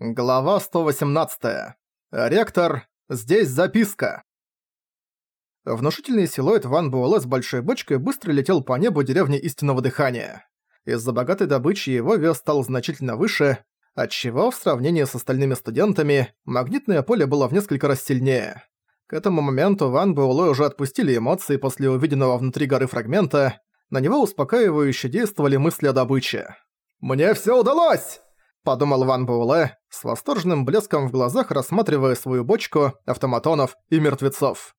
Глава 118. Ректор, здесь записка. Внушительный силуэт Ван Буэлэ с большой бочкой быстро летел по небу деревни Истинного Дыхания. Из-за богатой добычи его вес стал значительно выше, отчего в сравнении с остальными студентами магнитное поле было в несколько раз сильнее. К этому моменту Ван Буэлэ уже отпустили эмоции после увиденного внутри горы фрагмента, на него успокаивающе действовали мысли о добыче. «Мне всё удалось!» подумал Ван Буэлэ, с восторженным блеском в глазах рассматривая свою бочку, автоматонов и мертвецов.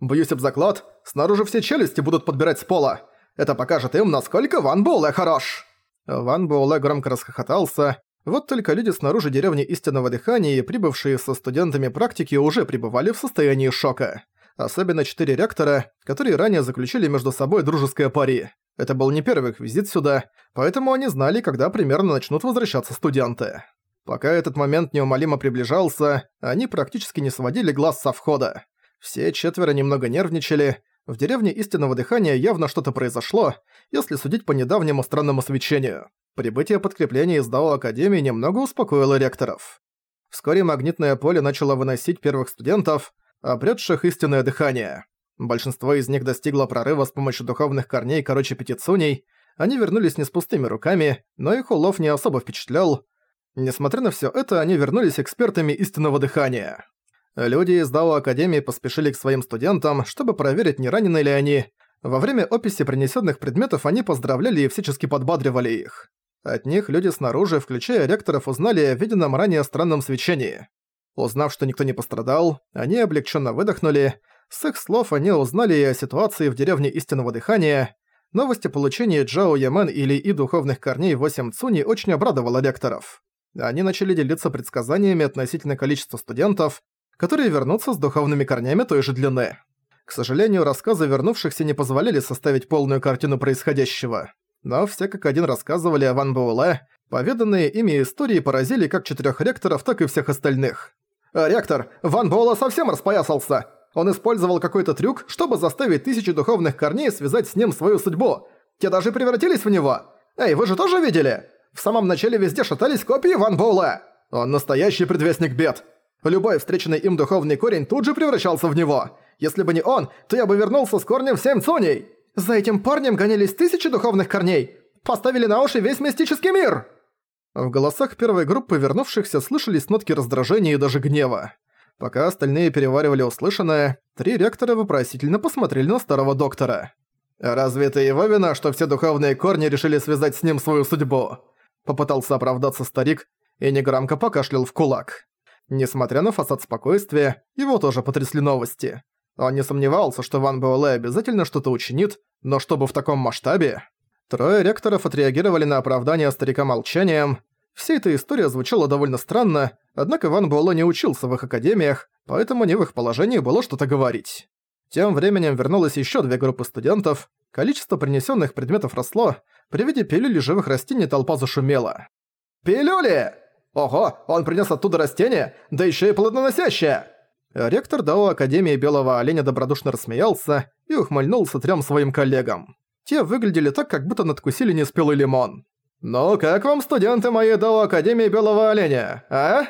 «Бьюсь об заклад, снаружи все челюсти будут подбирать с пола. Это покажет им, насколько Ван Буэлэ хорош!» Ван Буэлэ громко расхохотался. Вот только люди снаружи деревни Истинного Дыхания и прибывшие со студентами практики уже пребывали в состоянии шока. Особенно четыре ректора, которые ранее заключили между собой дружеское пари. Это был не первый их визит сюда, поэтому они знали, когда примерно начнут возвращаться студенты. Пока этот момент неумолимо приближался, они практически не сводили глаз со входа. Все четверо немного нервничали, в деревне истинного дыхания явно что-то произошло, если судить по недавнему странному свечению. Прибытие подкрепления из Дао Академии немного успокоило ректоров. Вскоре магнитное поле начало выносить первых студентов, обретших истинное дыхание. Большинство из них достигло прорыва с помощью духовных корней короче пятицуней. Они вернулись не с пустыми руками, но их улов не особо впечатлял. Несмотря на все это, они вернулись экспертами истинного дыхания. Люди из Дао Академии поспешили к своим студентам, чтобы проверить, не ранены ли они. Во время описи принесенных предметов они поздравляли и всячески подбадривали их. От них люди снаружи, включая ректоров, узнали о виденном ранее странном свечении. Узнав, что никто не пострадал, они облегченно выдохнули, с их слов они узнали и о ситуации в деревне Истинного Дыхания. Новости получения Джао Ямен или И духовных корней 8 Цуни очень обрадовало лекторов. Они начали делиться предсказаниями относительно количества студентов, которые вернутся с духовными корнями той же длины. К сожалению, рассказы вернувшихся не позволяли составить полную картину происходящего. Но все как один рассказывали о Ван Буэлэ. Поведанные ими истории поразили как четырех ректоров, так и всех остальных. «Ректор, Ван Буэлэ совсем распоясался! Он использовал какой-то трюк, чтобы заставить тысячи духовных корней связать с ним свою судьбу. Те даже превратились в него. Эй, вы же тоже видели? В самом начале везде шатались копии Ван Боула. Он настоящий предвестник бед. Любой встреченный им духовный корень тут же превращался в него. Если бы не он, то я бы вернулся с корнем всем семь цуней. За этим парнем гонялись тысячи духовных корней. Поставили на уши весь мистический мир. В голосах первой группы вернувшихся слышались нотки раздражения и даже гнева. Пока остальные переваривали услышанное, три ректора вопросительно посмотрели на старого доктора. «Разве это его вина, что все духовные корни решили связать с ним свою судьбу?» Попытался оправдаться старик и негромко покашлял в кулак. Несмотря на фасад спокойствия, его тоже потрясли новости. Он не сомневался, что Ван Буэлэ обязательно что-то учинит, но чтобы в таком масштабе... Трое ректоров отреагировали на оправдание старика молчанием, Вся эта история звучала довольно странно, однако Ван Буэлло не учился в их академиях, поэтому не в их положении было что-то говорить. Тем временем вернулось еще две группы студентов, количество принесенных предметов росло, при виде пилюли живых растений толпа зашумела. «Пилюли! Ого, он принес оттуда растение, да еще и плодоносящее!» Ректор Дао Академии Белого Оленя добродушно рассмеялся и ухмыльнулся трем своим коллегам. Те выглядели так, как будто надкусили неспелый лимон. «Ну, как вам студенты мои до Академии Белого Оленя, а?»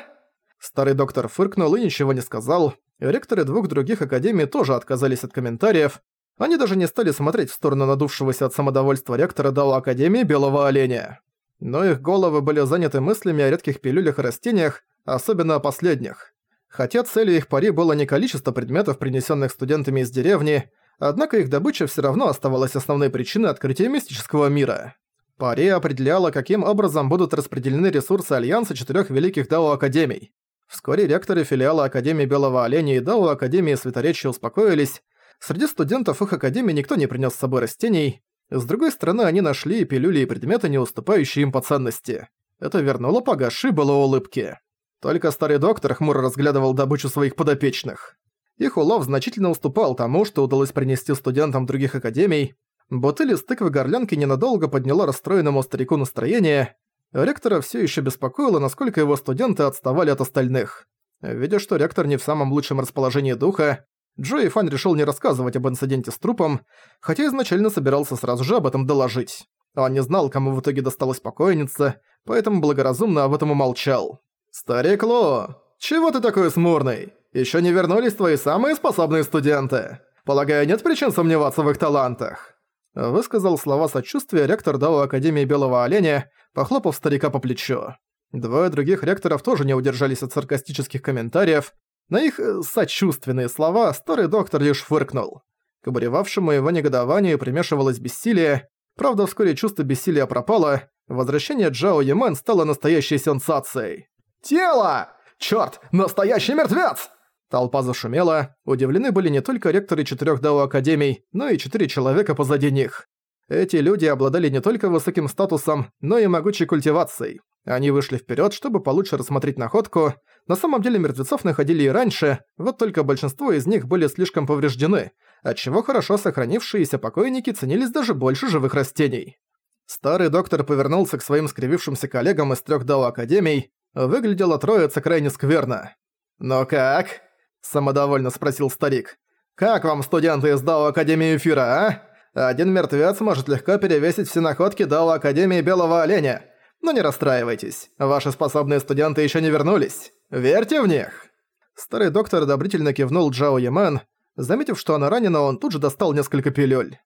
Старый доктор фыркнул и ничего не сказал. Ректоры двух других академий тоже отказались от комментариев. Они даже не стали смотреть в сторону надувшегося от самодовольства ректора Дао Академии Белого Оленя. Но их головы были заняты мыслями о редких пилюлях и растениях, особенно о последних. Хотя целью их пари было не количество предметов, принесенных студентами из деревни, однако их добыча все равно оставалась основной причиной открытия мистического мира. Пари определяла, каким образом будут распределены ресурсы Альянса четырех великих Дао-академий. Вскоре ректоры филиала Академии Белого Оленя и Дао Академии Светоречия успокоились. Среди студентов их академии никто не принес с собой растений. С другой стороны, они нашли и пилюли и предметы, не уступающие им по ценности. Это вернуло погаши было улыбки. Только старый доктор хмуро разглядывал добычу своих подопечных. Их улов значительно уступал тому, что удалось принести студентам других академий, Бутыли из тыквы горлянки ненадолго подняла расстроенному старику настроение. Ректора все еще беспокоило, насколько его студенты отставали от остальных. Видя, что ректор не в самом лучшем расположении духа, Джои Фан решил не рассказывать об инциденте с трупом, хотя изначально собирался сразу же об этом доложить. Он не знал, кому в итоге досталась покойница, поэтому благоразумно об этом умолчал. «Старик Ло, чего ты такой смурный? Еще не вернулись твои самые способные студенты. Полагаю, нет причин сомневаться в их талантах». Высказал слова сочувствия ректор Дао Академии Белого Оленя, похлопав старика по плечу. Двое других ректоров тоже не удержались от саркастических комментариев. На их э, сочувственные слова старый доктор лишь фыркнул. К обуревавшему его негодованию примешивалось бессилие. Правда, вскоре чувство бессилия пропало. Возвращение Джао Ямен стало настоящей сенсацией. «Тело! Чёрт, настоящий мертвец!» Толпа зашумела, удивлены были не только ректоры четырех дао-академий, но и четыре человека позади них. Эти люди обладали не только высоким статусом, но и могучей культивацией. Они вышли вперед, чтобы получше рассмотреть находку. На самом деле мертвецов находили и раньше, вот только большинство из них были слишком повреждены, отчего хорошо сохранившиеся покойники ценились даже больше живых растений. Старый доктор повернулся к своим скривившимся коллегам из трех дао-академий. Выглядела троица крайне скверно. «Но как?» Самодовольно спросил старик. «Как вам, студенты из Дао Академии Эфира, а? Один мертвец может легко перевесить все находки Дао Академии Белого Оленя. Но не расстраивайтесь, ваши способные студенты еще не вернулись. Верьте в них!» Старый доктор одобрительно кивнул Джао Ямен. Заметив, что она ранена, он тут же достал несколько пилюль.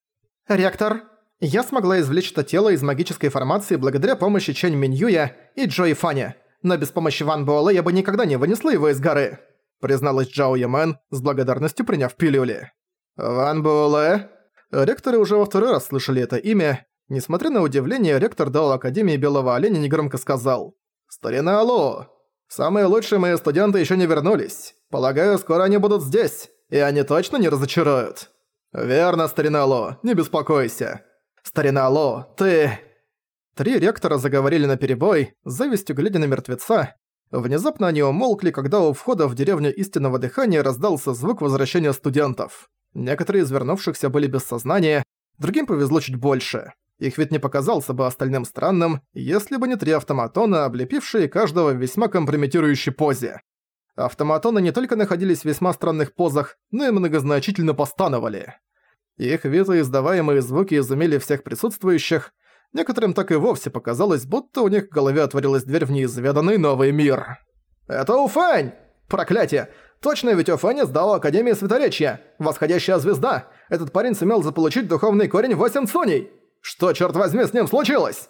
«Ректор, я смогла извлечь это тело из магической формации благодаря помощи Чэнь Миньюя и Джои Фани, но без помощи Ван Буэлэ я бы никогда не вынесла его из горы» призналась Джао Яман, с благодарностью приняв пилюли. «Ван Буэлэ?» Ректоры уже во второй раз слышали это имя. Несмотря на удивление, ректор дал Академии Белого Оленя негромко сказал. «Старина Алло! Самые лучшие мои студенты еще не вернулись. Полагаю, скоро они будут здесь, и они точно не разочаруют». «Верно, старина Ло, не беспокойся». «Старина Ло, ты...» Три ректора заговорили на наперебой, завистью глядя на мертвеца, Внезапно они умолкли, когда у входа в деревню истинного дыхания раздался звук возвращения студентов. Некоторые из вернувшихся были без сознания, другим повезло чуть больше. Их ведь не показался бы остальным странным, если бы не три автоматона, облепившие каждого в весьма компрометирующей позе. Автоматоны не только находились в весьма странных позах, но и многозначительно постановали. Их вид и издаваемые звуки изумили всех присутствующих, Некоторым так и вовсе показалось, будто у них в голове отворилась дверь в неизведанный новый мир. «Это Уфань! Проклятие! Точно ведь Уфань сдал Академии Светоречья! Восходящая звезда! Этот парень сумел заполучить духовный корень восемь цуней! Что, черт возьми, с ним случилось?»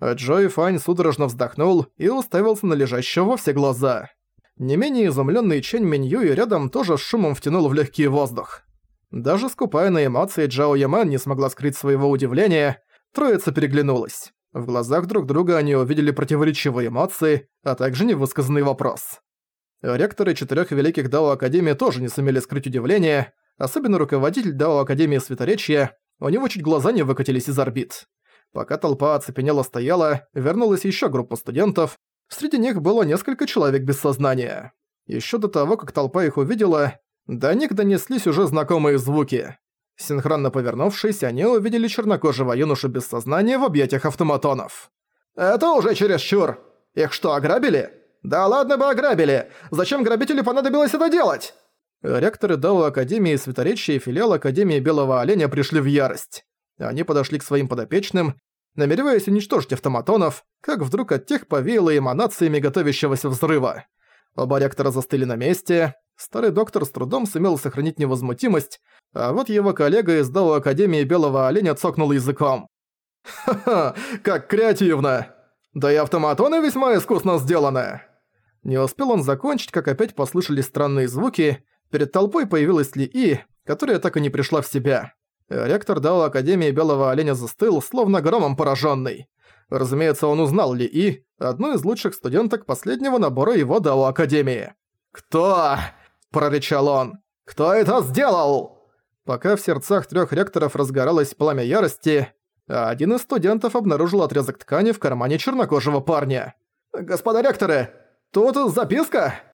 а Джой Фань судорожно вздохнул и уставился на лежащего во все глаза. Не менее изумленный Чэнь Миньюи рядом тоже с шумом втянул в легкий воздух. Даже скупая на эмоции, Джао Яман не смогла скрыть своего удивления, Троица переглянулась. В глазах друг друга они увидели противоречивые эмоции, а также невысказанный вопрос. Ректоры четырех великих Дао Академии тоже не сумели скрыть удивление, особенно руководитель Дао Академии Светоречия, у него чуть глаза не выкатились из орбит. Пока толпа оцепенела стояла, вернулась еще группа студентов, среди них было несколько человек без сознания. Еще до того, как толпа их увидела, до них донеслись уже знакомые звуки. Синхронно повернувшись, они увидели чернокожего юношу без сознания в объятиях автоматонов. «Это уже чересчур! Их что, ограбили?» «Да ладно бы ограбили! Зачем грабителю понадобилось это делать?» Ректоры Дао Академии Светоречия и филиал Академии Белого Оленя пришли в ярость. Они подошли к своим подопечным, намереваясь уничтожить автоматонов, как вдруг от тех повеяло эманациями готовящегося взрыва. Оба ректора застыли на месте, Старый доктор с трудом сумел сохранить невозмутимость, а вот его коллега из Дао Академии Белого Оленя цокнул языком. «Ха-ха, как креативно! Да и автоматоны весьма искусно сделаны!» Не успел он закончить, как опять послышались странные звуки. Перед толпой появилась Ли И, которая так и не пришла в себя. Ректор Дао Академии Белого Оленя застыл, словно громом пораженный. Разумеется, он узнал Ли И, одну из лучших студенток последнего набора его Дао Академии. «Кто?» — прорычал он. «Кто это сделал?» Пока в сердцах трёх ректоров разгоралось пламя ярости, один из студентов обнаружил отрезок ткани в кармане чернокожего парня. «Господа ректоры, тут записка!»